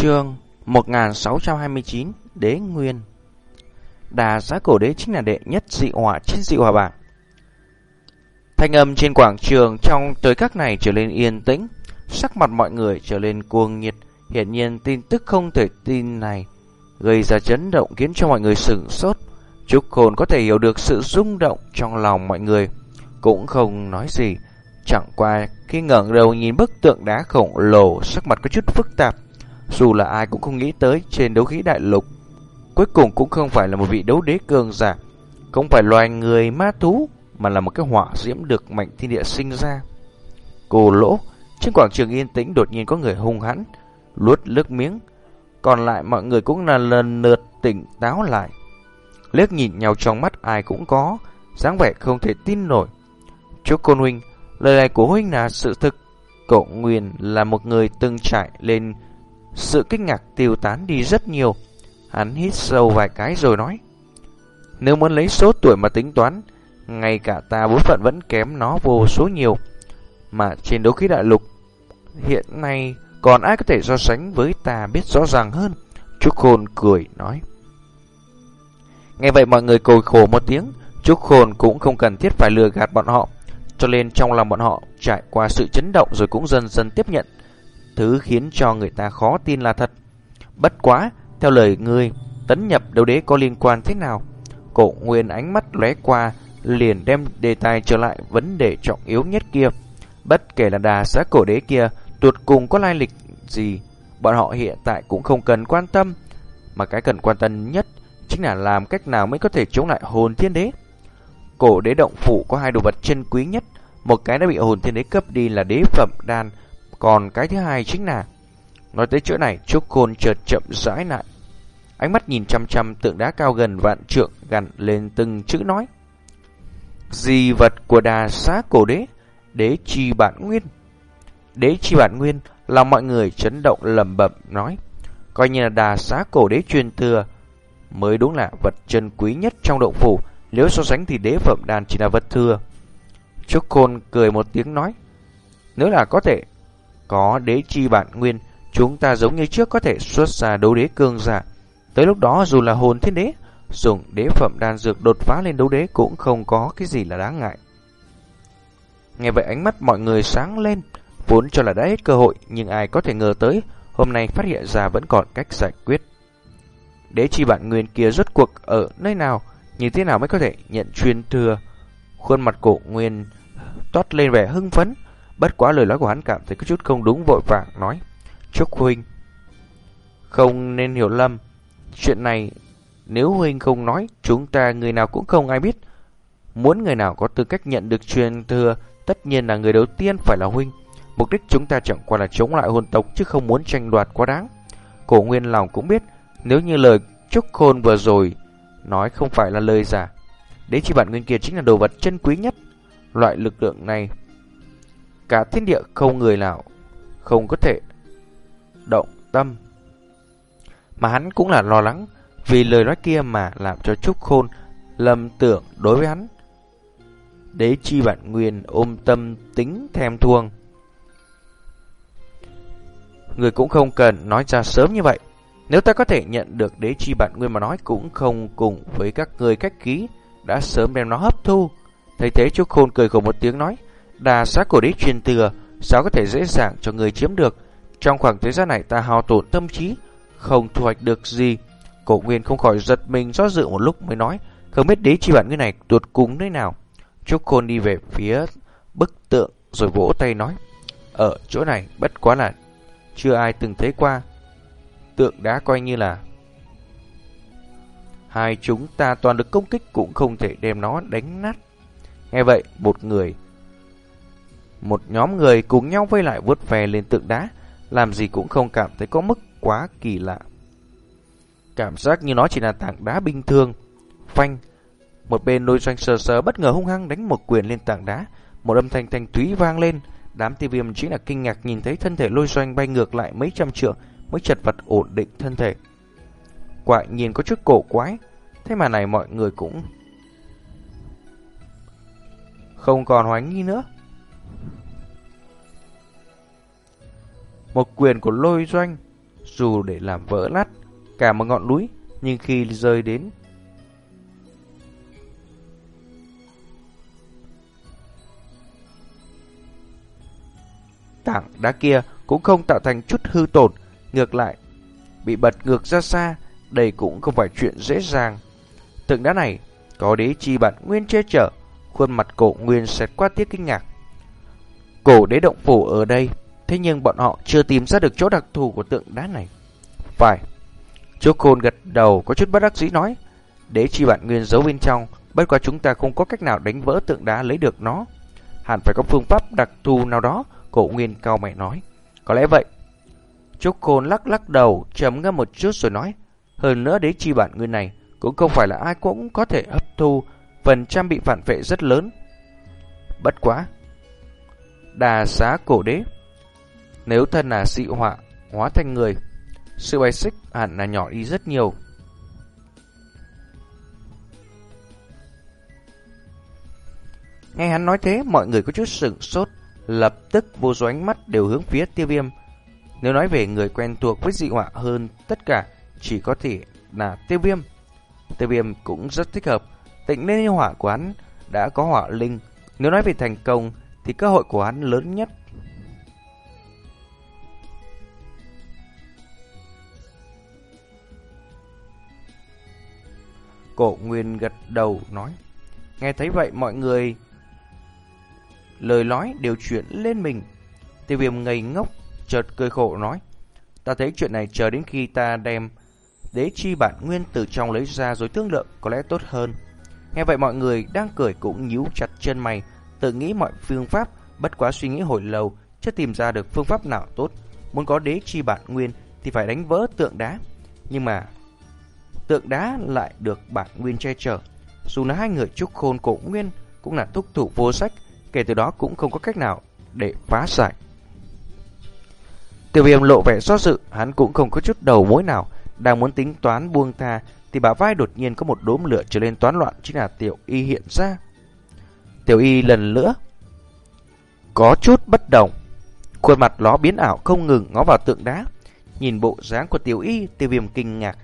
Chương 1629 Đế Nguyên Đà giá cổ đế chính là đệ nhất dị hỏa trên dị hỏa bảng. Thanh âm trên quảng trường trong tới các này trở lên yên tĩnh, sắc mặt mọi người trở lên cuồng nhiệt, hiển nhiên tin tức không thể tin này gây ra chấn động khiến cho mọi người sửng sốt. Trúc Khôn có thể hiểu được sự rung động trong lòng mọi người, cũng không nói gì, chẳng qua khi ngẩng đầu nhìn bức tượng đá khổng lồ, sắc mặt có chút phức tạp. Dù là ai cũng không nghĩ tới trên đấu khí đại lục, cuối cùng cũng không phải là một vị đấu đế cường giả, không phải loài người ma thú, mà là một cái hỏa diễm được mạnh thiên địa sinh ra. Cô lỗ, trên quảng trường yên tĩnh đột nhiên có người hung hãn, luốt nước miếng, còn lại mọi người cũng là lần lượt tỉnh táo lại. Liếc nhìn nhau trong mắt ai cũng có, dáng vẻ không thể tin nổi. Chúc Côn Huynh, lời này của Huynh là sự thực. Cậu Nguyên là một người từng trải lên sự kinh ngạc tiêu tán đi rất nhiều. Hắn hít sâu vài cái rồi nói. Nếu muốn lấy số tuổi mà tính toán, ngay cả ta bối phận vẫn kém nó vô số nhiều. Mà trên đấu khí đại lục, hiện nay còn ai có thể so sánh với ta biết rõ ràng hơn. Trúc Khôn cười nói. Nghe vậy mọi người cười khổ một tiếng, Trúc Khôn cũng không cần thiết phải lừa gạt bọn họ. Cho nên trong lòng bọn họ trải qua sự chấn động rồi cũng dần dần tiếp nhận thứ khiến cho người ta khó tin là thật. Bất quá, theo lời ngươi, tấn nhập đấu đế có liên quan thế nào? Cổ Nguyên ánh mắt lóe qua, liền đem đề tài trở lại vấn đề trọng yếu nhất kia. Bất kể là đà xã cổ đế kia, tuột cùng có lai lịch gì, bọn họ hiện tại cũng không cần quan tâm. Mà cái cần quan tâm nhất chính là làm cách nào mới có thể chống lại hồn thiên đế. Cổ đế động phủ có hai đồ vật chân quý nhất, một cái đã bị hồn thiên đế cấp đi là đế phẩm đan, còn cái thứ hai chính là, Nói tới chỗ này Trúc Khôn chợt chậm rãi lại. Ánh mắt nhìn chăm chăm tượng đá cao gần vạn trượng Gặn lên từng chữ nói. Di vật của đà xá cổ đế Đế chi bản nguyên. Đế chi bản nguyên Là mọi người chấn động lầm bẩm nói, Coi như là đà xá cổ đế truyền thừa, Mới đúng là vật chân quý nhất trong động phủ, Nếu so sánh thì đế phẩm đàn chỉ là vật thừa. Trúc Khôn cười một tiếng nói, Nếu là có thể có đế chi bản nguyên, chúng ta giống như trước có thể xuất ra đấu đế cương giả. Tới lúc đó dù là hồn thiên đế, dùng đế phẩm đan dược đột phá lên đấu đế cũng không có cái gì là đáng ngại. Nghe vậy ánh mắt mọi người sáng lên, vốn cho là đã hết cơ hội, nhưng ai có thể ngờ tới, hôm nay phát hiện ra vẫn còn cách giải quyết. Đế chi bản nguyên kia rốt cuộc ở nơi nào, như thế nào mới có thể nhận truyền thừa. Khuôn mặt cổ nguyên toát lên vẻ hưng phấn, Bất quá lời nói của hắn cảm thấy có chút không đúng vội vàng nói. Trúc Huynh, không nên hiểu lầm. Chuyện này, nếu Huynh không nói, chúng ta người nào cũng không ai biết. Muốn người nào có tư cách nhận được truyền thừa, tất nhiên là người đầu tiên phải là Huynh. Mục đích chúng ta chẳng qua là chống lại hồn tộc chứ không muốn tranh đoạt quá đáng. Cổ Nguyên lòng cũng biết, nếu như lời Trúc Khôn vừa rồi nói không phải là lời giả. Đế chi bản nguyên kia chính là đồ vật chân quý nhất. Loại lực lượng này cả thiên địa không người nào không có thể động tâm. Mà hắn cũng là lo lắng vì lời nói kia mà làm cho Trúc Khôn lầm tưởng đối với hắn. Đế chi bản nguyên ôm tâm tính thèm thuông. Người cũng không cần nói ra sớm như vậy. Nếu ta có thể nhận được đế chi bản nguyên mà nói cũng không cùng với các người cách ký, đã sớm đem nó hấp thu. Thấy thế Trúc Khôn cười khổ một tiếng nói, Đà sát cổ đế truyền thừa, Sao có thể dễ dàng cho người chiếm được? Trong khoảng thời gian này ta hao tổn tâm trí, Không thu hoạch được gì. Cổ Nguyên không khỏi giật mình do dự một lúc mới nói, Không biết đế chi bản người này tuột cùng nơi nào? Trúc Khôn đi về phía bức tượng Rồi vỗ tay nói, Ở chỗ này bất quá là Chưa ai từng thấy qua. Tượng đá coi như là Hai chúng ta toàn được công kích Cũng không thể đem nó đánh nát. Nghe vậy, một người một nhóm người cùng nhau vây lại vớt ve lên tượng đá, làm gì cũng không cảm thấy có mức quá kỳ lạ. Cảm giác như nó chỉ là tảng đá bình thường. Phanh, một bên lôi doanh sờ sờ bất ngờ hung hăng đánh một quyền lên tảng đá, một âm thanh thanh túy vang lên. Đám tiêu viêm chính là kinh ngạc nhìn thấy thân thể lôi doanh bay ngược lại mấy trăm trượng mới chật vật ổn định thân thể. Quả nhìn có chút cổ quái, thế mà này mọi người cũng không còn hoài nghi nữa. Một quyền của lôi doanh dù để làm vỡ nát cả một ngọn núi, nhưng khi rơi đến tảng đá kia cũng không tạo thành chút hư tổn, ngược lại bị bật ngược ra xa, đây cũng không phải chuyện dễ dàng. Tượng đá này có đế chi bản nguyên che chở, khuôn mặt cổ nguyên xẹt qua tiếc kinh ngạc. Cổ đế động phủ ở đây, thế nhưng bọn họ chưa tìm ra được chỗ đặc thù của tượng đá này. Phải. Chú khôn gật đầu có chút bất đắc dĩ nói, đế chi bản nguyên giấu bên trong, bất quá chúng ta không có cách nào đánh vỡ tượng đá lấy được nó. Hẳn phải có phương pháp đặc thù nào đó, cổ nguyên cao mày nói. Có lẽ vậy. Chú Khôn lắc lắc đầu, trầm ngâm một chút rồi nói. Hơn nữa đế chi bản nguyên này cũng không phải là ai cũng có thể hấp thu, phần trăm bị phản vệ rất lớn. Bất quá. Đà xá cổ đế. Nếu thân là dị họa, hóa thành người, sự bài xích hẳn là nhỏ đi rất nhiều. Nghe hắn nói thế, mọi người có chút sửng sốt, lập tức vô số ánh mắt đều hướng phía tiêu viêm. Nếu nói về người quen thuộc với dị họa hơn tất cả, chỉ có thể là tiêu viêm. Tiêu viêm cũng rất thích hợp, tịnh nên hỏa của hắn đã có hỏa linh. Nếu nói về thành công, thì cơ hội của hắn lớn nhất. Cổ Nguyên gật đầu nói. Nghe thấy vậy mọi người lời nói đều chuyển lên mình. Tiêu viêm ngây ngốc, chợt cười khổ nói. Ta thấy chuyện này chờ đến khi ta đem đế chi bản nguyên từ trong lấy ra rồi thương lượng có lẽ tốt hơn. Nghe vậy mọi người đang cười cũng nhíu chặt chân mày, tự nghĩ mọi phương pháp, bất quá suy nghĩ hồi lâu, chưa tìm ra được phương pháp nào tốt. Muốn có đế chi bản nguyên thì phải đánh vỡ tượng đá. Nhưng mà tượng đá lại được bản nguyên che chở. Dù là hai người trúc khôn cổ nguyên cũng là thúc thủ vô sách, kể từ đó cũng không có cách nào để phá giải. Tiểu viêm lộ vẻ do dự, hắn cũng không có chút đầu mối nào, đang muốn tính toán buông tha, thì bả vai đột nhiên có một đốm lửa trở lên toán loạn chính là tiểu y hiện ra. Tiểu y lần nữa có chút bất động, khuôn mặt ló biến ảo không ngừng ngó vào tượng đá. Nhìn bộ dáng của tiểu y, tiêu viêm kinh ngạc.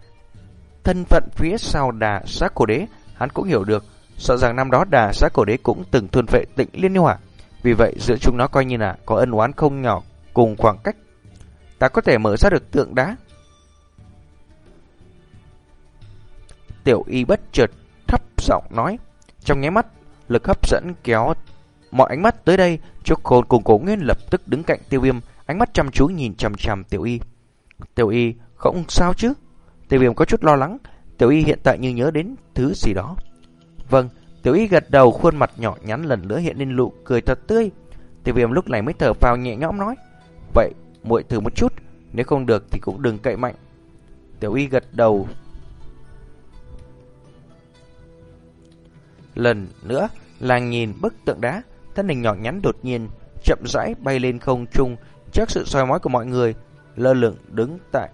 Thân phận phía sau đà sát cổ đế, hắn cũng hiểu được. Sợ rằng năm đó đà sát cổ đế cũng từng thuần vệ tịnh liên hỏa. Vì vậy giữa chúng nó coi như là có ân oán không nhỏ cùng khoảng cách. Ta có thể mở ra được tượng đá. Tiểu y bất chợt thấp giọng nói Trong nháy mắt Lực hấp dẫn kéo mọi ánh mắt tới đây Trúc khôn cùng cố nguyên lập tức đứng cạnh tiêu viêm Ánh mắt chăm chú nhìn chằm chằm tiểu y. Tiểu y không sao chứ? Tiêu viêm có chút lo lắng Tiểu y hiện tại như nhớ đến thứ gì đó Vâng, tiểu y gật đầu khuôn mặt nhỏ nhắn lần nữa hiện lên nụ cười thật tươi. Tiêu viêm lúc này mới thở vào nhẹ nhõm nói. Vậy, muội thử một chút, nếu không được thì cũng đừng cậy mạnh. Tiểu y gật đầu. Lần nữa làng nhìn bức tượng đá, thân hình nhỏ nhắn đột nhiên chậm rãi bay lên không trung trước sự soi mói của mọi người, lơ lửng đứng tại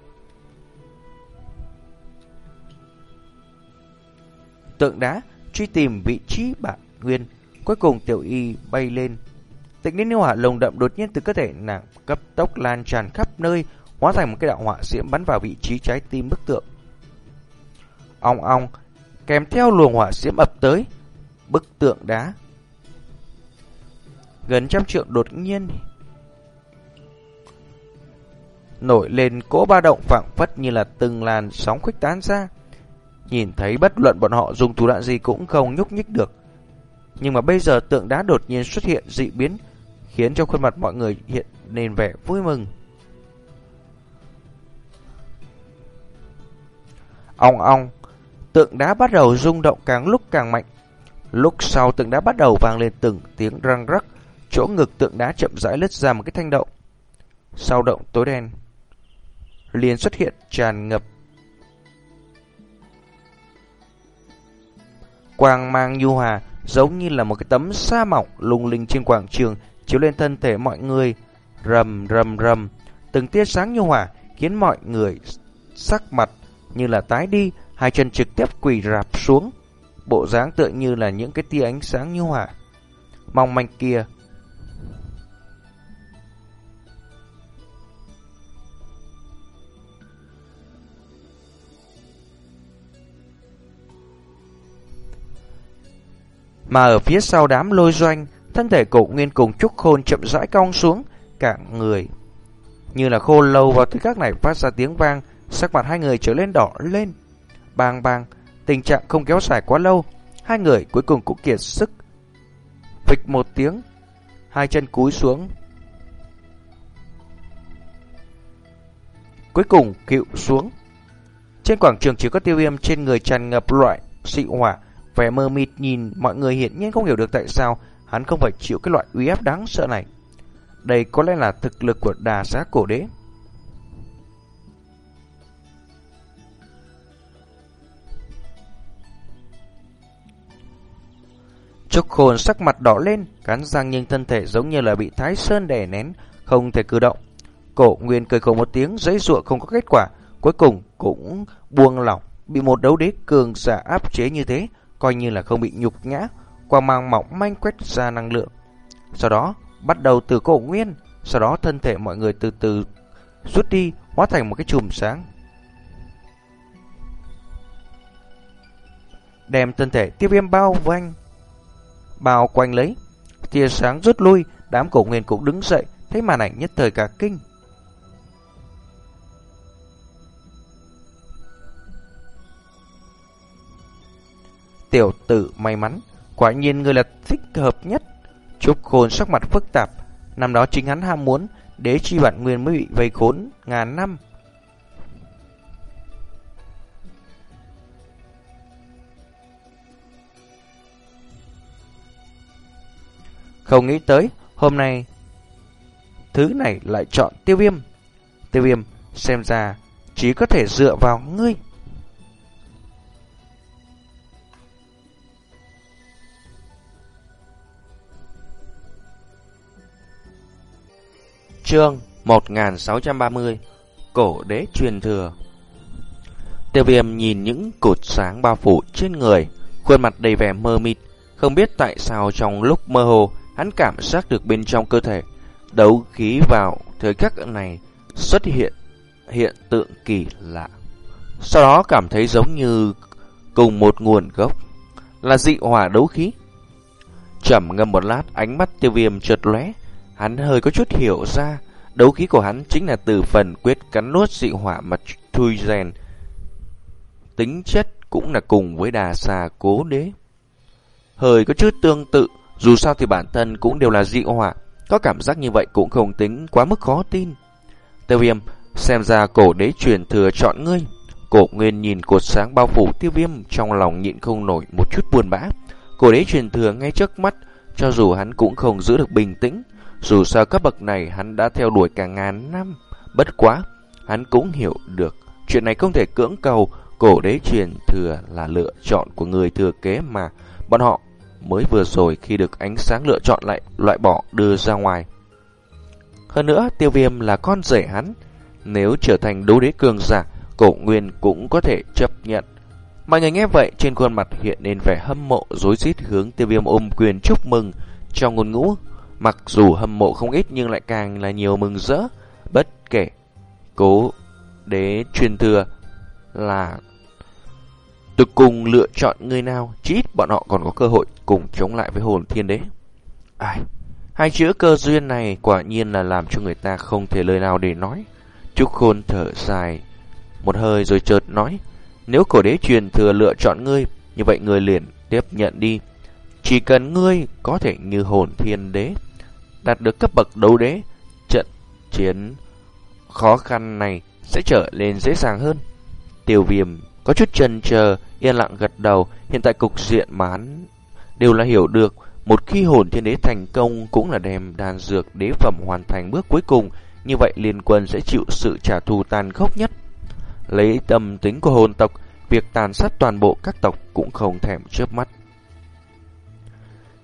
tượng đá truy tìm vị trí bản nguyên. Cuối cùng tiểu y bay lên. Tịnh đến hỏa lồng đậm đột nhiên từ cơ thể nàng cấp tốc lan tràn khắp nơi, hóa thành một cái đạo hỏa diễm bắn vào vị trí trái tim bức tượng. Ong ong, kèm theo luồng hỏa diễm ập tới, bức tượng đá. Gần trăm trượng đột nhiên nổi lên cỗ ba động phảng phất như là từng làn sóng khuếch tán ra. Nhìn thấy bất luận bọn họ dùng thủ đoạn gì cũng không nhúc nhích được. Nhưng mà bây giờ tượng đá đột nhiên xuất hiện dị biến, khiến cho khuôn mặt mọi người hiện nên vẻ vui mừng. Ong ong, tượng đá bắt đầu rung động càng lúc càng mạnh. Lúc sau tượng đá bắt đầu vang lên từng tiếng răng rắc, chỗ ngực tượng đá chậm rãi lứt ra một cái thanh động. Sau động tối đen, liền xuất hiện tràn ngập Quang mang nhu hòa giống như là một cái tấm sa mỏng lung linh trên quảng trường chiếu lên thân thể mọi người. Rầm rầm rầm, từng tia sáng nhu hòa khiến mọi người sắc mặt như là tái đi, hai chân trực tiếp quỳ rạp xuống. Bộ dáng tựa như là những cái tia ánh sáng nhu hòa. Mong manh kia Mà ở phía sau đám lôi doanh, thân thể cổ nguyên cùng trúc khôn chậm rãi cong xuống, cả người. Như là khô lâu vào thứ các này phát ra tiếng vang, sắc mặt hai người trở lên đỏ lên. Bang bang, tình trạng không kéo dài quá lâu, hai người cuối cùng cũng kiệt sức. Phịch một tiếng, hai chân cúi xuống. Cuối cùng cựu xuống. Trên quảng trường chỉ có tiêu viêm trên người tràn ngập loại dị hỏa, vẻ mơ mịt nhìn mọi người hiện nhiên không hiểu được tại sao hắn không phải chịu cái loại uy áp đáng sợ này. Đây có lẽ là thực lực của đà giá cổ đế. Trúc khôn sắc mặt đỏ lên, cắn răng nhưng thân thể giống như là bị thái sơn đè nén, không thể cử động. Cổ Nguyên cười khổ một tiếng, giấy ruộng không có kết quả, cuối cùng cũng buông lỏng, bị một đấu đế cường giả áp chế như thế, coi như là không bị nhục nhã, quang mang mỏng manh quét ra năng lượng. Sau đó, bắt đầu từ cổ Nguyên, sau đó thân thể mọi người từ từ rút đi, hóa thành một cái chùm sáng. Đem thân thể tiếp viêm bao quanh bao quanh lấy. Tia sáng rút lui, đám cổ nguyên cũng đứng dậy, thấy màn ảnh nhất thời cả kinh. Tiểu tử may mắn, quả nhiên người là thích hợp nhất. Trúc khôn sắc mặt phức tạp, năm đó chính hắn ham muốn, đế chi bản nguyên mới bị vây khốn ngàn năm. Không nghĩ tới, hôm nay thứ này lại chọn tiêu viêm. Tiêu viêm xem ra chỉ có thể dựa vào ngươi. Chương 1630 Cổ đế truyền thừa Tiêu viêm nhìn những cột sáng bao phủ trên người Khuôn mặt đầy vẻ mơ mịt Không biết tại sao trong lúc mơ hồ Hắn cảm giác được bên trong cơ thể đấu khí vào thời khắc này xuất hiện hiện tượng kỳ lạ. Sau đó cảm thấy giống như cùng một nguồn gốc là dị hỏa đấu khí. Chậm ngâm một lát, ánh mắt tiêu viêm chợt lóe, hắn hơi có chút hiểu ra, đấu khí của hắn chính là từ phần quyết cắn nuốt dị hỏa mà thui rèn. Tính chất cũng là cùng với đà xà cố đế. Hơi có chút tương tự, dù sao thì bản thân cũng đều là dị hỏa, có cảm giác như vậy cũng không tính quá mức khó tin. Tiêu viêm, xem ra cổ đế truyền thừa chọn ngươi. Cổ nguyên nhìn cột sáng bao phủ tiêu viêm trong lòng nhịn không nổi một chút buồn bã. Cổ đế truyền thừa ngay trước mắt, cho dù hắn cũng không giữ được bình tĩnh. Dù sao cấp bậc này hắn đã theo đuổi cả ngàn năm. Bất quá, hắn cũng hiểu được chuyện này không thể cưỡng cầu cổ đế truyền thừa là lựa chọn của người thừa kế mà bọn họ mới vừa rồi khi được ánh sáng lựa chọn lại loại bỏ đưa ra ngoài. Hơn nữa, tiêu viêm là con rể hắn. Nếu trở thành đấu đế cường giả, cổ nguyên cũng có thể chấp nhận. Mọi người nghe vậy, trên khuôn mặt hiện lên vẻ hâm mộ dối rít hướng tiêu viêm ôm quyền chúc mừng trong ngôn ngũ. Mặc dù hâm mộ không ít nhưng lại càng là nhiều mừng rỡ. Bất kể, cố đế truyền thừa là từ cùng lựa chọn người nào, chỉ ít bọn họ còn có cơ hội cùng chống lại với hồn thiên đế. Ai, hai chữ cơ duyên này quả nhiên là làm cho người ta không thể lời nào để nói. Trúc Khôn thở dài một hơi rồi chợt nói, nếu cổ đế truyền thừa lựa chọn ngươi, như vậy ngươi liền tiếp nhận đi. Chỉ cần ngươi có thể như hồn thiên đế, đạt được cấp bậc đấu đế, trận chiến khó khăn này sẽ trở nên dễ dàng hơn. Tiêu viêm có chút chần chờ, yên lặng gật đầu, hiện tại cục diện mà hắn đều là hiểu được, một khi hồn thiên đế thành công cũng là đem đàn dược đế phẩm hoàn thành bước cuối cùng, như vậy liên quân sẽ chịu sự trả thù tàn khốc nhất. Lấy tâm tính của hồn tộc, việc tàn sát toàn bộ các tộc cũng không thèm chớp mắt.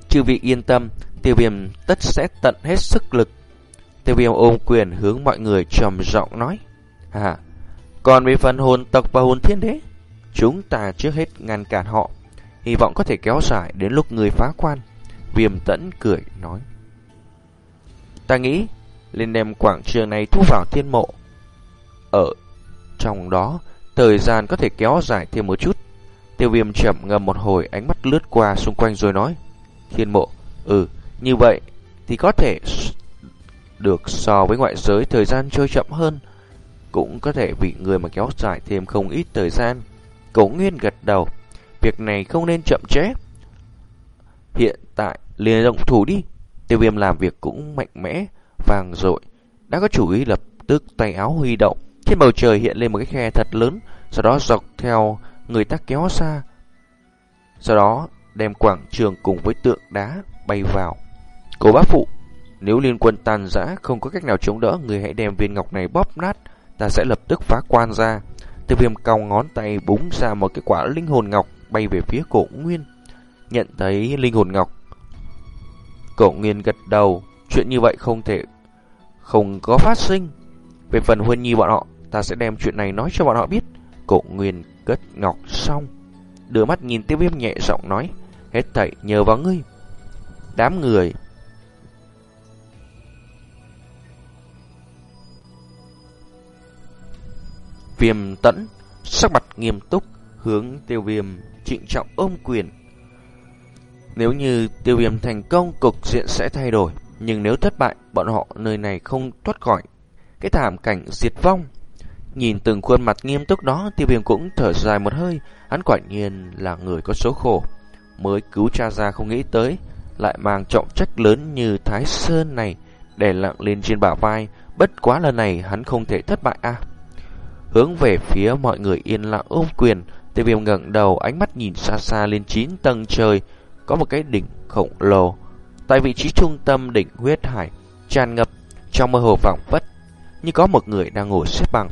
Chư vị yên tâm, tiêu viêm tất sẽ tận hết sức lực. Tiêu viêm ôm quyền hướng mọi người trầm giọng nói. À, còn về phần hồn tộc và hồn thiên đế, chúng ta trước hết ngăn cản họ, hy vọng có thể kéo dài đến lúc người phá quan. Viêm tẫn cười nói. Ta nghĩ, lên đem quảng trường này thu vào thiên mộ. Ở trong đó, thời gian có thể kéo dài thêm một chút. Tiêu viêm chậm ngầm một hồi ánh mắt lướt qua xung quanh rồi nói. Thiên mộ, ừ, như vậy thì có thể được so với ngoại giới thời gian trôi chậm hơn. Cũng có thể bị người mà kéo dài thêm không ít thời gian. Cổ Nguyên gật đầu, việc này không nên chậm trễ. Hiện tại liền động thủ đi. Tiêu viêm làm việc cũng mạnh mẽ, vàng rội. Đã có chủ ý lập tức tay áo huy động. Trên bầu trời hiện lên một cái khe thật lớn, sau đó dọc theo người ta kéo xa. Sau đó đem quảng trường cùng với tượng đá bay vào. Cô bác phụ, nếu liên quân tàn rã không có cách nào chống đỡ, người hãy đem viên ngọc này bóp nát, ta sẽ lập tức phá quan ra. Tiêu viêm cong ngón tay búng ra một cái quả linh hồn ngọc bay về phía cổ nguyên. Nhận thấy linh hồn ngọc. Cổ nguyên gật đầu, chuyện như vậy không thể không có phát sinh. Về phần Huân Nhi bọn họ, ta sẽ đem chuyện này nói cho bọn họ biết. Cổ nguyên cất ngọc xong. Đưa mắt nhìn tiêu viêm nhẹ giọng nói, hết thảy nhờ vào ngươi. Đám người Viêm tẫn, sắc mặt nghiêm túc, hướng tiêu viêm trịnh trọng ôm quyền. Nếu như tiêu viêm thành công, cục diện sẽ thay đổi. Nhưng nếu thất bại, bọn họ nơi này không thoát khỏi cái thảm cảnh diệt vong. Nhìn từng khuôn mặt nghiêm túc đó, tiêu viêm cũng thở dài một hơi. Hắn quả nhiên là người có số khổ. Mới cứu cha ra không nghĩ tới, lại mang trọng trách lớn như Thái Sơn này, đè lặng lên trên bả vai. Bất quá lần này hắn không thể thất bại à. Hướng về phía mọi người yên lặng ôm quyền, tiêu viêm ngẩng đầu ánh mắt nhìn xa xa lên chín tầng trời, có một cái đỉnh khổng lồ. Tại vị trí trung tâm đỉnh huyết hải, tràn ngập trong mơ hồ vọng vất, như có một người đang ngồi xếp bằng.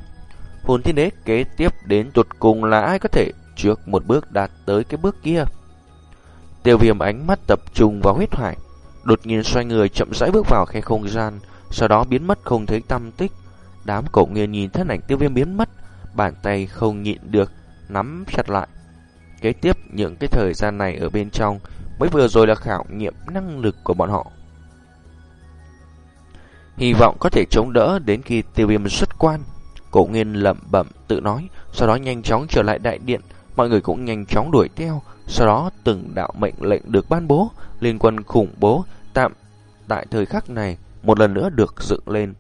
Hồn thiên đế kế tiếp đến tuột cùng là ai có thể trước một bước đạt tới cái bước kia. Tiêu viêm ánh mắt tập trung vào huyết hải, đột nhiên xoay người chậm rãi bước vào khe không gian, sau đó biến mất không thấy tâm tích. Đám cậu nghiên nhìn thân ảnh tiêu viêm biến mất, bàn tay không nhịn được, nắm chặt lại. Kế tiếp, những cái thời gian này ở bên trong mới vừa rồi là khảo nghiệm năng lực của bọn họ. Hy vọng có thể chống đỡ đến khi tiêu viêm xuất quan. Cổ nghiên lẩm bẩm tự nói, sau đó nhanh chóng trở lại đại điện, mọi người cũng nhanh chóng đuổi theo. Sau đó từng đạo mệnh lệnh được ban bố, liên quân khủng bố tạm tại thời khắc này một lần nữa được dựng lên.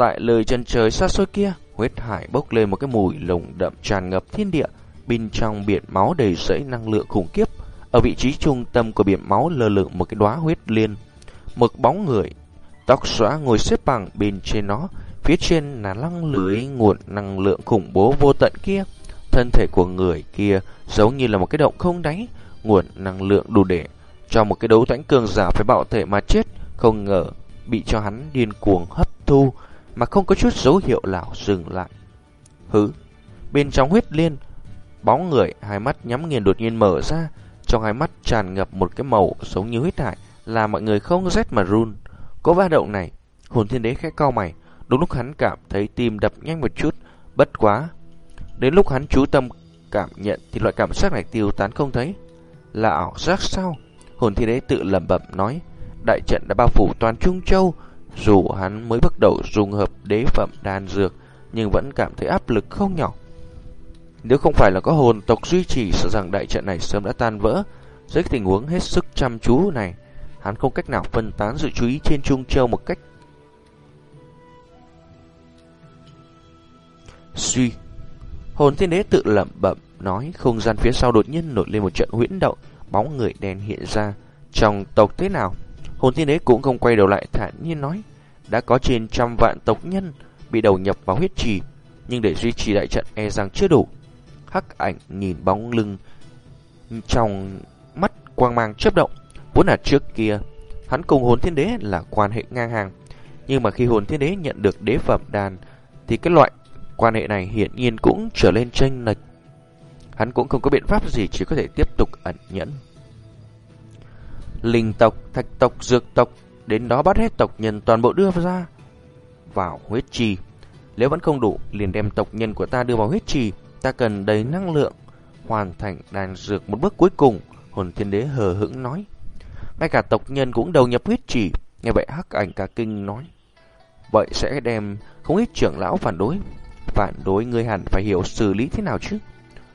Tại lời chân trời xa xôi kia, huyết hải bốc lên một cái mùi lồng đậm tràn ngập thiên địa, bên trong biển máu đầy rẫy năng lượng khủng khiếp. Ở vị trí trung tâm của biển máu lơ lửng một cái đóa huyết liên, mực bóng người, tóc xóa ngồi xếp bằng bên trên nó, phía trên là lăng lưới nguồn năng lượng khủng bố vô tận kia. Thân thể của người kia giống như là một cái động không đáy, nguồn năng lượng đủ để cho một cái đấu thánh cường giả phải bạo thể mà chết, không ngờ bị cho hắn điên cuồng hấp thu mà không có chút dấu hiệu nào dừng lại. Hứ, bên trong huyết liên, bóng người hai mắt nhắm nghiền đột nhiên mở ra, trong hai mắt tràn ngập một cái màu giống như huyết hại, là mọi người không rét mà run. Có ba động này, hồn thiên đế khẽ cau mày, đúng lúc hắn cảm thấy tim đập nhanh một chút, bất quá. Đến lúc hắn chú tâm cảm nhận thì loại cảm giác này tiêu tán không thấy. Là ảo giác sao? Hồn thiên đế tự lẩm bẩm nói, đại trận đã bao phủ toàn Trung Châu, dù hắn mới bắt đầu dùng hợp đế phẩm đan dược, nhưng vẫn cảm thấy áp lực không nhỏ. Nếu không phải là có hồn tộc duy trì, sợ rằng đại trận này sớm đã tan vỡ. Dưới tình huống hết sức chăm chú này, hắn không cách nào phân tán sự chú ý trên Trung Châu một cách suy. Hồn thiên đế tự lẩm bẩm nói không gian phía sau đột nhiên nổi lên một trận huyễn động, bóng người đen hiện ra. Trong tộc thế nào? Hồn thiên đế cũng không quay đầu lại thản nhiên nói, đã có trên trăm vạn tộc nhân bị đầu nhập vào huyết trì, nhưng để duy trì đại trận e rằng chưa đủ. Hắc ảnh nhìn bóng lưng trong mắt quang mang chớp động, vốn là trước kia hắn cùng hồn thiên đế là quan hệ ngang hàng, nhưng mà khi hồn thiên đế nhận được đế phẩm đàn thì cái loại quan hệ này hiển nhiên cũng trở lên tranh lệch. Hắn cũng không có biện pháp gì chỉ có thể tiếp tục ẩn nhẫn linh tộc, thạch tộc, dược tộc, đến đó bắt hết tộc nhân toàn bộ đưa ra vào huyết trì. Nếu vẫn không đủ, liền đem tộc nhân của ta đưa vào huyết trì, ta cần đầy năng lượng, hoàn thành đàn dược một bước cuối cùng, hồn thiên đế hờ hững nói. Ngay cả tộc nhân cũng đầu nhập huyết trì, nghe vậy hắc ảnh cả kinh nói. Vậy sẽ đem không ít trưởng lão phản đối. Phản đối ngươi hẳn phải hiểu xử lý thế nào chứ?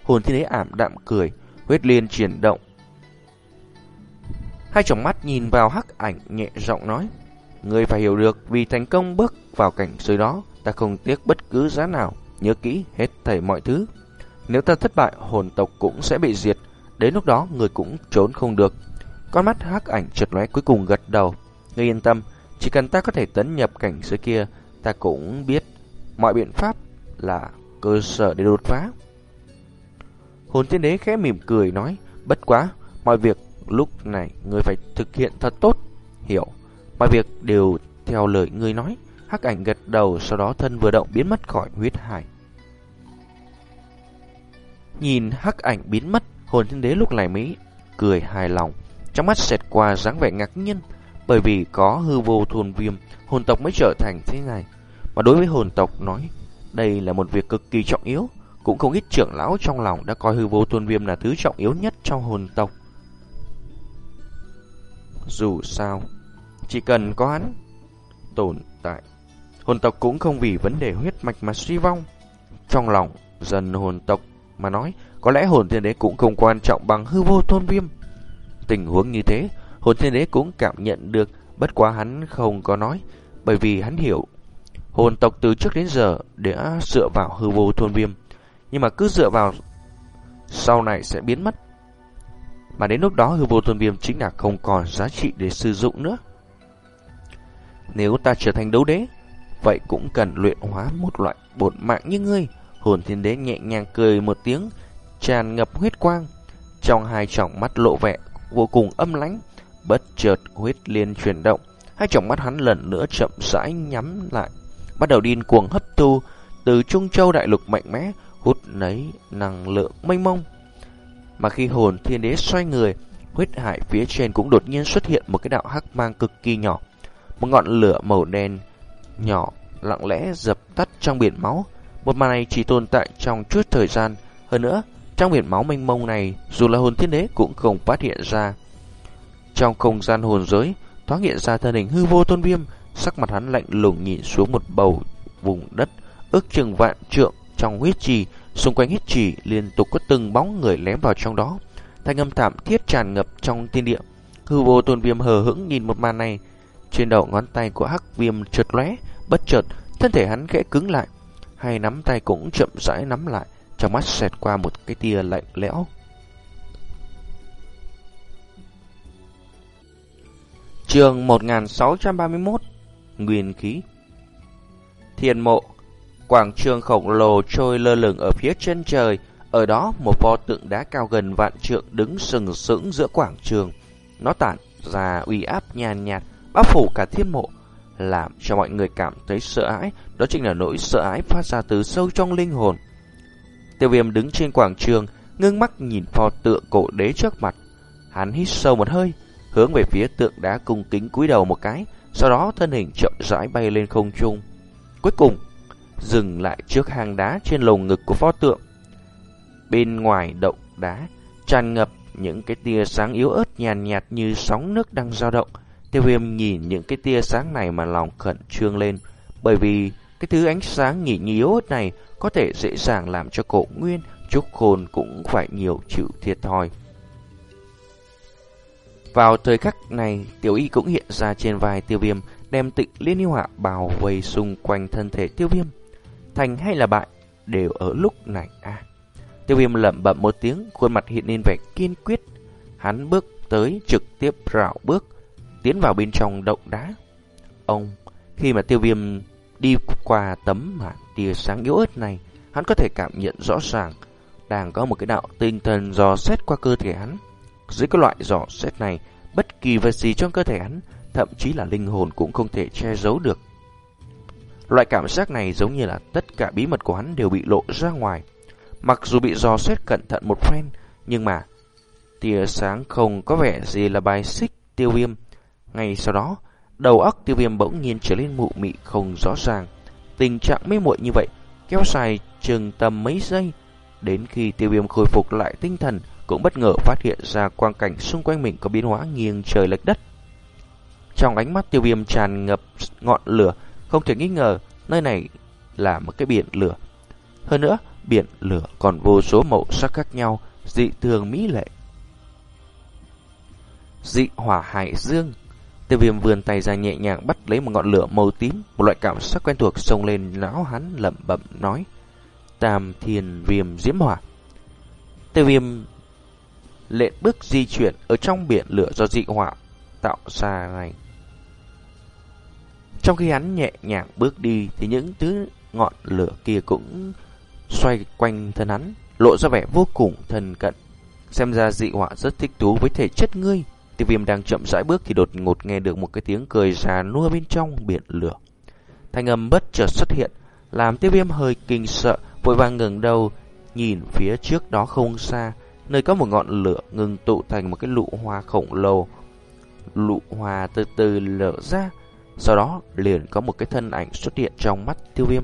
Hồn thiên đế ảm đạm cười, huyết liên chuyển động, Hai tròng mắt nhìn vào hắc ảnh nhẹ giọng nói. Người phải hiểu được vì thành công bước vào cảnh giới đó, ta không tiếc bất cứ giá nào, nhớ kỹ hết thảy mọi thứ. Nếu ta thất bại, hồn tộc cũng sẽ bị diệt, đến lúc đó người cũng trốn không được. Con mắt hắc ảnh chợt lóe cuối cùng gật đầu. Ngươi yên tâm, chỉ cần ta có thể tấn nhập cảnh giới kia, ta cũng biết mọi biện pháp là cơ sở để đột phá. Hồn tiên đế khẽ mỉm cười nói, bất quá, mọi việc lúc này ngươi phải thực hiện thật tốt, hiểu. Mọi việc đều theo lời ngươi nói. Hắc ảnh gật đầu, sau đó thân vừa động biến mất khỏi huyết hải. Nhìn hắc ảnh biến mất, hồn thiên đế lúc này mới cười hài lòng, trong mắt xẹt qua dáng vẻ ngạc nhiên, bởi vì có hư vô thuần viêm, hồn tộc mới trở thành thế này. Mà đối với hồn tộc nói, đây là một việc cực kỳ trọng yếu, cũng không ít trưởng lão trong lòng đã coi hư vô thuần viêm là thứ trọng yếu nhất trong hồn tộc. Dù sao, chỉ cần có hắn tồn tại, hồn tộc cũng không vì vấn đề huyết mạch mà suy vong. Trong lòng, dần hồn tộc mà nói, có lẽ hồn thiên đế cũng không quan trọng bằng hư vô thôn viêm. Tình huống như thế, hồn thiên đế cũng cảm nhận được, bất quá hắn không có nói, bởi vì hắn hiểu. Hồn tộc từ trước đến giờ đã dựa vào hư vô thôn viêm, nhưng mà cứ dựa vào sau này sẽ biến mất. Mà đến lúc đó hư vô thần viêm chính là không còn giá trị để sử dụng nữa. Nếu ta trở thành đấu đế, vậy cũng cần luyện hóa một loại bột mạng như ngươi. Hồn thiên đế nhẹ nhàng cười một tiếng, tràn ngập huyết quang. Trong hai tròng mắt lộ vẻ vô cùng âm lãnh, bất chợt huyết liên chuyển động. Hai tròng mắt hắn lần nữa chậm rãi nhắm lại, bắt đầu điên cuồng hấp thu từ Trung Châu đại lục mạnh mẽ, hút lấy năng lượng mênh mông. Mà khi hồn thiên đế xoay người, huyết hải phía trên cũng đột nhiên xuất hiện một cái đạo hắc mang cực kỳ nhỏ. Một ngọn lửa màu đen nhỏ lặng lẽ dập tắt trong biển máu. Một màn này chỉ tồn tại trong chút thời gian. Hơn nữa, trong biển máu mênh mông này, dù là hồn thiên đế cũng không phát hiện ra. Trong không gian hồn giới, thoáng hiện ra thân hình hư vô tôn viêm, sắc mặt hắn lạnh lùng nhìn xuống một bầu vùng đất ước chừng vạn trượng trong huyết trì, xung quanh hít chỉ liên tục có từng bóng người lém vào trong đó. Thanh âm thảm thiết tràn ngập trong thiên địa. Hư vô tôn viêm hờ hững nhìn một màn này, trên đầu ngón tay của hắc viêm chợt lóe, bất chợt, thân thể hắn khẽ cứng lại, hai nắm tay cũng chậm rãi nắm lại, trong mắt xẹt qua một cái tia lạnh lẽo. Trường 1631 Nguyên khí thiền mộ Quảng trường khổng lồ trôi lơ lửng ở phía chân trời Ở đó một pho tượng đá cao gần vạn trượng đứng sừng sững giữa quảng trường Nó tản ra uy áp nhàn nhạt bao phủ cả thiên mộ, làm cho mọi người cảm thấy sợ hãi, đó chính là nỗi sợ hãi phát ra từ sâu trong linh hồn. Tiêu viêm đứng trên quảng trường, ngưng mắt nhìn pho tượng cổ đế trước mặt. Hắn hít sâu một hơi, hướng về phía tượng đá cung kính cúi đầu một cái, sau đó thân hình chậm rãi bay lên không trung. Cuối cùng, dừng lại trước hang đá trên lồng ngực của pho tượng. Bên ngoài động đá, tràn ngập những cái tia sáng yếu ớt nhàn nhạt như sóng nước đang dao động, Tiêu viêm nhìn những cái tia sáng này mà lòng khẩn trương lên, bởi vì cái thứ ánh sáng nhỉ yếu này có thể dễ dàng làm cho cổ nguyên, trúc khôn cũng phải nhiều chịu thiệt thòi. Vào thời khắc này, tiểu y cũng hiện ra trên vai tiêu viêm, đem tịnh liên yêu hạ bào vây xung quanh thân thể tiêu viêm. Thành hay là bại, đều ở lúc này à. Tiêu viêm lẩm bẩm một tiếng, khuôn mặt hiện lên vẻ kiên quyết. Hắn bước tới trực tiếp rảo bước, tiến vào bên trong động đá. Ông, khi mà tiêu viêm đi qua tấm màn tia sáng yếu ớt này, hắn có thể cảm nhận rõ ràng đang có một cái đạo tinh thần dò xét qua cơ thể hắn. Dưới cái loại dò xét này, bất kỳ vật gì trong cơ thể hắn, thậm chí là linh hồn cũng không thể che giấu được. Loại cảm giác này giống như là tất cả bí mật của hắn đều bị lộ ra ngoài. Mặc dù bị dò xét cẩn thận một phen, nhưng mà tia sáng không có vẻ gì là bài xích tiêu viêm ngay sau đó, đầu óc tiêu viêm bỗng nhiên trở lên mụ mị không rõ ràng. Tình trạng mê muội như vậy kéo dài chừng tầm mấy giây. Đến khi tiêu viêm khôi phục lại tinh thần, cũng bất ngờ phát hiện ra quang cảnh xung quanh mình có biến hóa nghiêng trời lệch đất. Trong ánh mắt tiêu viêm tràn ngập ngọn lửa, không thể nghi ngờ nơi này là một cái biển lửa. Hơn nữa, biển lửa còn vô số màu sắc khác nhau, dị thường mỹ lệ. Dị hỏa hải dương Tiêu viêm vươn tay ra nhẹ nhàng bắt lấy một ngọn lửa màu tím, một loại cảm giác quen thuộc xông lên não hắn lẩm bẩm nói: "Tam Thiên Viêm Diễm Hỏa." Tiêu viêm lệ bước di chuyển ở trong biển lửa do dị hỏa tạo ra này. Trong khi hắn nhẹ nhàng bước đi thì những thứ ngọn lửa kia cũng xoay quanh thân hắn, lộ ra vẻ vô cùng thân cận. Xem ra dị họa rất thích thú với thể chất ngươi. Tiêu viêm đang chậm rãi bước thì đột ngột nghe được một cái tiếng cười già nua bên trong biển lửa. Thanh âm bất chợt xuất hiện, làm tiêu viêm hơi kinh sợ, vội vàng ngừng đầu, nhìn phía trước đó không xa, nơi có một ngọn lửa ngừng tụ thành một cái lụ hoa khổng lồ. Lụ hoa từ từ lở ra, sau đó liền có một cái thân ảnh xuất hiện trong mắt tiêu viêm.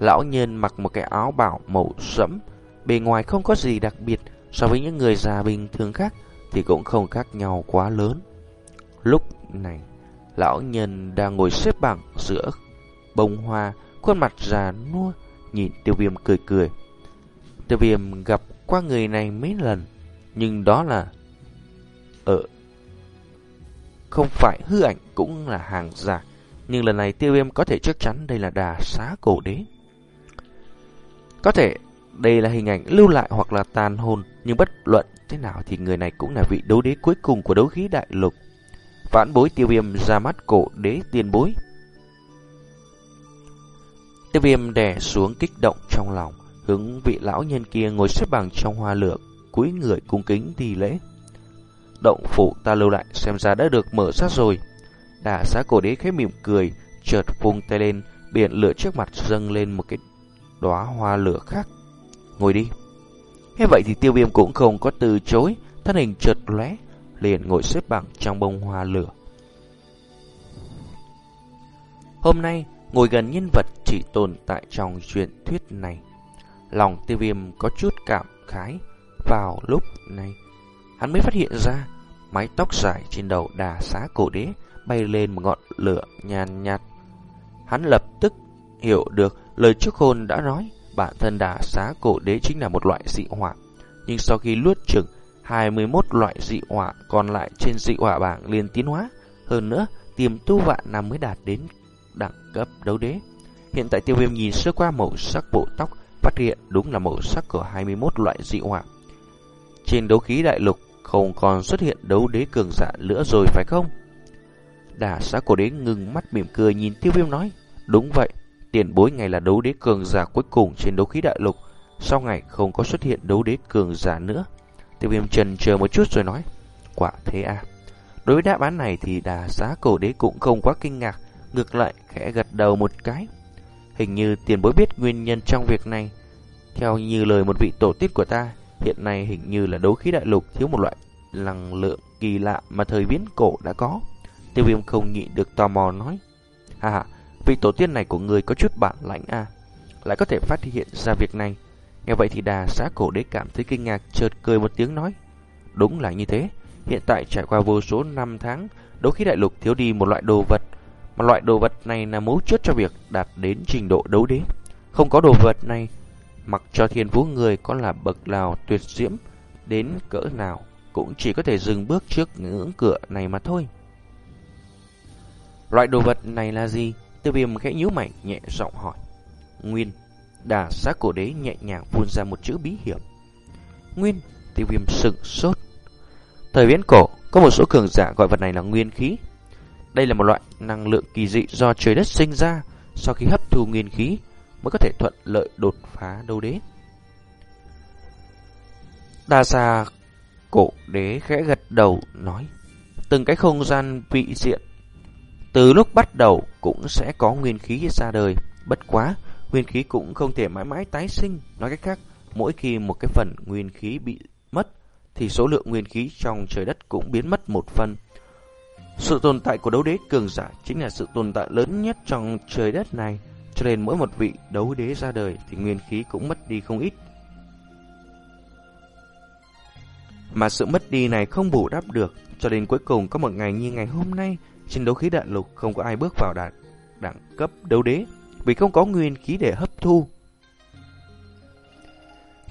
Lão nhân mặc một cái áo bảo màu sẫm, bề ngoài không có gì đặc biệt so với những người già bình thường khác, thì cũng không khác nhau quá lớn. Lúc này, lão nhân đang ngồi xếp bằng giữa bông hoa, khuôn mặt già nua, nhìn tiêu viêm cười cười. Tiêu viêm gặp qua người này mấy lần, nhưng đó là ở không phải hư ảnh cũng là hàng giả. Nhưng lần này tiêu viêm có thể chắc chắn đây là đà xá cổ đế. Có thể đây là hình ảnh lưu lại hoặc là tàn hồn, nhưng bất luận thế nào thì người này cũng là vị đấu đế cuối cùng của đấu khí đại lục. Vãn bối tiêu viêm ra mắt cổ đế tiền bối. Tiêu viêm đè xuống kích động trong lòng, hướng vị lão nhân kia ngồi xếp bằng trong hoa lửa, cúi người cung kính thi lễ. Động phủ ta lưu lại xem ra đã được mở sát rồi. Đà xá cổ đế khẽ mỉm cười, chợt vung tay lên, biển lửa trước mặt dâng lên một cái đóa hoa lửa khác. Ngồi đi. Thế vậy thì tiêu viêm cũng không có từ chối, thân hình chợt lóe, liền ngồi xếp bằng trong bông hoa lửa. Hôm nay, ngồi gần nhân vật chỉ tồn tại trong truyền thuyết này. Lòng tiêu viêm có chút cảm khái. Vào lúc này, hắn mới phát hiện ra mái tóc dài trên đầu đà xá cổ đế bay lên một ngọn lửa nhàn nhạt. Hắn lập tức hiểu được lời trước hôn đã nói bản thân đà xá cổ đế chính là một loại dị hỏa. Nhưng sau khi luốt chừng 21 loại dị hỏa còn lại trên dị hỏa bảng liền tiến hóa, hơn nữa tiềm tu vạn năm mới đạt đến đẳng cấp đấu đế. Hiện tại tiêu viêm nhìn sơ qua màu sắc bộ tóc, phát hiện đúng là màu sắc của 21 loại dị hỏa. Trên đấu khí đại lục không còn xuất hiện đấu đế cường giả nữa rồi phải không? Đà xã cổ đế ngừng mắt mỉm cười nhìn tiêu viêm nói, đúng vậy, tiền bối ngày là đấu đế cường giả cuối cùng trên đấu khí đại lục, sau ngày không có xuất hiện đấu đế cường giả nữa. Tiêu viêm trần chờ một chút rồi nói, quả thế à. Đối với đáp án này thì đà xá cổ đế cũng không quá kinh ngạc, ngược lại khẽ gật đầu một cái. Hình như tiền bối biết nguyên nhân trong việc này. Theo như lời một vị tổ tiết của ta, hiện nay hình như là đấu khí đại lục thiếu một loại năng lượng kỳ lạ mà thời viễn cổ đã có. Tiêu viêm không nhịn được tò mò nói. Hà hà, vị tổ tiên này của người có chút bản lãnh à, lại có thể phát hiện ra việc này. Nghe vậy thì đà xã cổ đế cảm thấy kinh ngạc chợt cười một tiếng nói. Đúng là như thế, hiện tại trải qua vô số năm tháng, đấu khí đại lục thiếu đi một loại đồ vật. Mà loại đồ vật này là mấu chốt cho việc đạt đến trình độ đấu đế. Không có đồ vật này, mặc cho thiên vũ người có là bậc nào tuyệt diễm, đến cỡ nào cũng chỉ có thể dừng bước trước ngưỡng cửa này mà thôi. Loại đồ vật này là gì? Tiêu viêm khẽ nhíu mày nhẹ giọng hỏi. Nguyên, đà xá cổ đế nhẹ nhàng phun ra một chữ bí hiểm. Nguyên, tiêu viêm sừng sốt. Thời viễn cổ, có một số cường giả gọi vật này là nguyên khí. Đây là một loại năng lượng kỳ dị do trời đất sinh ra sau khi hấp thu nguyên khí mới có thể thuận lợi đột phá đấu đế. Đa xa cổ đế khẽ gật đầu, nói, từng cái không gian vị diện, từ lúc bắt đầu cũng sẽ có nguyên khí ra đời. Bất quá, nguyên khí cũng không thể mãi mãi tái sinh. Nói cách khác, mỗi khi một cái phần nguyên khí bị mất, thì số lượng nguyên khí trong trời đất cũng biến mất một phần. Sự tồn tại của đấu đế cường giả chính là sự tồn tại lớn nhất trong trời đất này cho nên mỗi một vị đấu đế ra đời thì nguyên khí cũng mất đi không ít Mà sự mất đi này không bù đắp được, cho đến cuối cùng có một ngày như ngày hôm nay, trên đấu khí đại lục không có ai bước vào đạt đẳng cấp đấu đế, vì không có nguyên khí để hấp thu.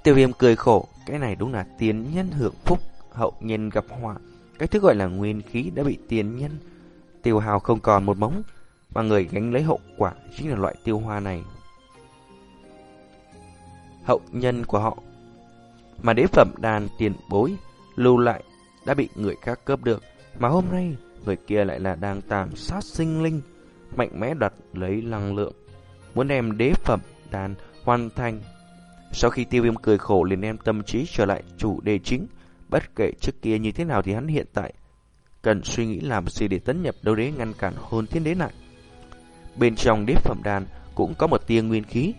Tiêu viêm cười khổ, cái này đúng là tiền nhân hưởng phúc, hậu nhân gặp họa. Cái thứ gọi là nguyên khí đã bị tiền nhân tiêu hào không còn một móng mà người gánh lấy hậu quả chính là loại tiêu hoa này. Hậu nhân của họ mà đế phẩm đàn tiền bối lưu lại đã bị người khác cướp được, mà hôm nay người kia lại là đang tàn sát sinh linh, mạnh mẽ đoạt lấy năng lượng, muốn đem đế phẩm đàn hoàn thành. Sau khi tiêu viêm cười khổ liền đem tâm trí trở lại chủ đề chính, bất kể trước kia như thế nào thì hắn hiện tại cần suy nghĩ làm gì để tấn nhập đấu đế ngăn cản hồn thiên đế lại. Bên trong đế phẩm đàn cũng có một tia nguyên khí,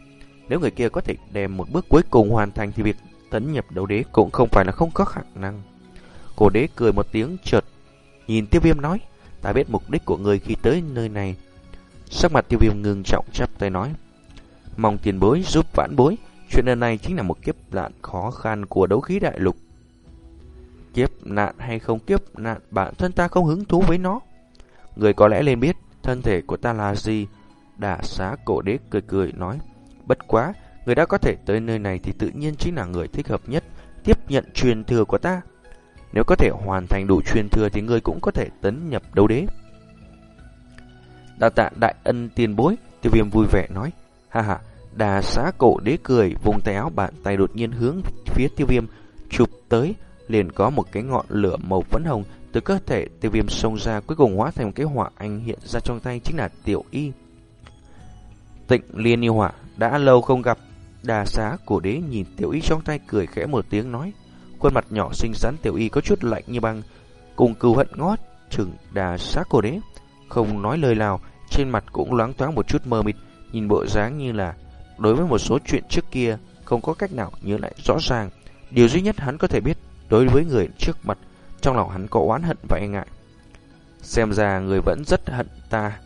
nếu người kia có thể đem một bước cuối cùng hoàn thành thì việc tấn nhập đấu đế cũng không phải là không có khả năng. Cổ đế cười một tiếng chợt nhìn tiêu viêm nói, ta biết mục đích của người khi tới nơi này. Sắc mặt tiêu viêm ngừng trọng chắp tay nói, mong tiền bối giúp vãn bối, chuyện lần này chính là một kiếp nạn khó khăn của đấu khí đại lục. Kiếp nạn hay không kiếp nạn bản thân ta không hứng thú với nó. Người có lẽ nên biết thân thể của ta là gì. Đả xá cổ đế cười cười nói, bất quá, người đã có thể tới nơi này thì tự nhiên chính là người thích hợp nhất tiếp nhận truyền thừa của ta. Nếu có thể hoàn thành đủ truyền thừa thì người cũng có thể tấn nhập đấu đế. Đa tạ đại ân tiền bối, tiêu viêm vui vẻ nói. Ha ha, đà xá cổ đế cười, vùng tay áo bàn tay đột nhiên hướng phía tiêu viêm, chụp tới, liền có một cái ngọn lửa màu phấn hồng từ cơ thể tiêu viêm xông ra cuối cùng hóa thành một cái hỏa anh hiện ra trong tay chính là tiểu y. Tịnh liên yêu hỏa đã lâu không gặp, đà xá cổ đế nhìn tiểu y trong tay cười khẽ một tiếng nói. Khuôn mặt nhỏ xinh xắn tiểu y có chút lạnh như băng, cùng cừu hận ngót chừng đà xá cổ đế. Không nói lời nào, trên mặt cũng loáng thoáng một chút mờ mịt, nhìn bộ dáng như là đối với một số chuyện trước kia không có cách nào nhớ lại rõ ràng. Điều duy nhất hắn có thể biết đối với người trước mặt, trong lòng hắn có oán hận và e ngại. Xem ra người vẫn rất hận ta.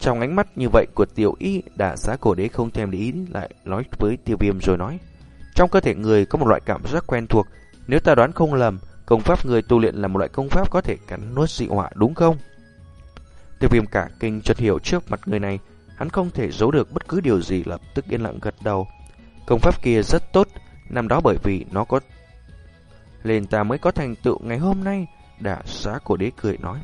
Trong ánh mắt như vậy của tiểu y, đả giá cổ đế không thèm để ý lại nói với tiêu viêm rồi nói. Trong cơ thể người có một loại cảm giác quen thuộc, nếu ta đoán không lầm, công pháp người tu luyện là một loại công pháp có thể cắn nuốt dị họa đúng không? Tiêu viêm cả kinh chợt hiểu trước mặt người này, hắn không thể giấu được bất cứ điều gì lập tức yên lặng gật đầu. Công pháp kia rất tốt, năm đó bởi vì nó có lên ta mới có thành tựu ngày hôm nay, đả xá cổ đế cười nói.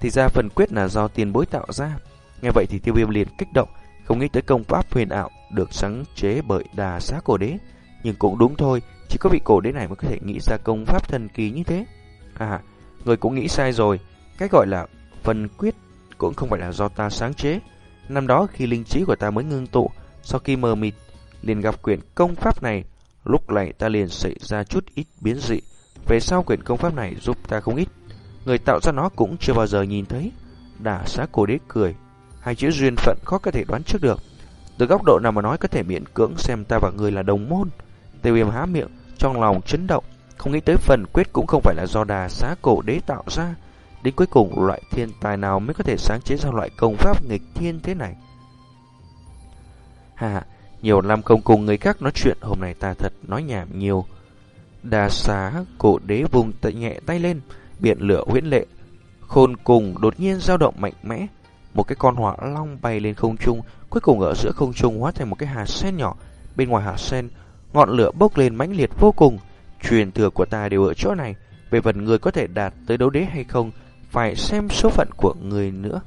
Thì ra phần quyết là do tiền bối tạo ra. Nghe vậy thì tiêu viêm liền kích động, không nghĩ tới công pháp huyền ảo được sáng chế bởi đà xá cổ đế. Nhưng cũng đúng thôi, chỉ có vị cổ đế này mới có thể nghĩ ra công pháp thần kỳ như thế. À, người cũng nghĩ sai rồi, cái gọi là phần quyết cũng không phải là do ta sáng chế. Năm đó khi linh trí của ta mới ngưng tụ, sau khi mờ mịt, liền gặp quyển công pháp này, lúc này ta liền xảy ra chút ít biến dị. Về sau quyển công pháp này giúp ta không ít, người tạo ra nó cũng chưa bao giờ nhìn thấy. Đả xá cổ đế cười, hai chữ duyên phận khó có thể đoán trước được. Từ góc độ nào mà nói có thể miễn cưỡng xem ta và người là đồng môn. Tiêu viêm há miệng, trong lòng chấn động, không nghĩ tới phần quyết cũng không phải là do đà xá cổ đế tạo ra. Đến cuối cùng loại thiên tài nào mới có thể sáng chế ra loại công pháp nghịch thiên thế này? Hà, nhiều năm không cùng người khác nói chuyện, hôm nay ta thật nói nhảm nhiều. Đà xá cổ đế vùng tay nhẹ tay lên, biển lửa huyễn lệ. Khôn cùng đột nhiên dao động mạnh mẽ. Một cái con hỏa long bay lên không trung, cuối cùng ở giữa không trung hóa thành một cái hạt sen nhỏ. Bên ngoài hạt sen, ngọn lửa bốc lên mãnh liệt vô cùng. Truyền thừa của ta đều ở chỗ này. Về phần người có thể đạt tới đấu đế hay không, phải xem số phận của người nữa.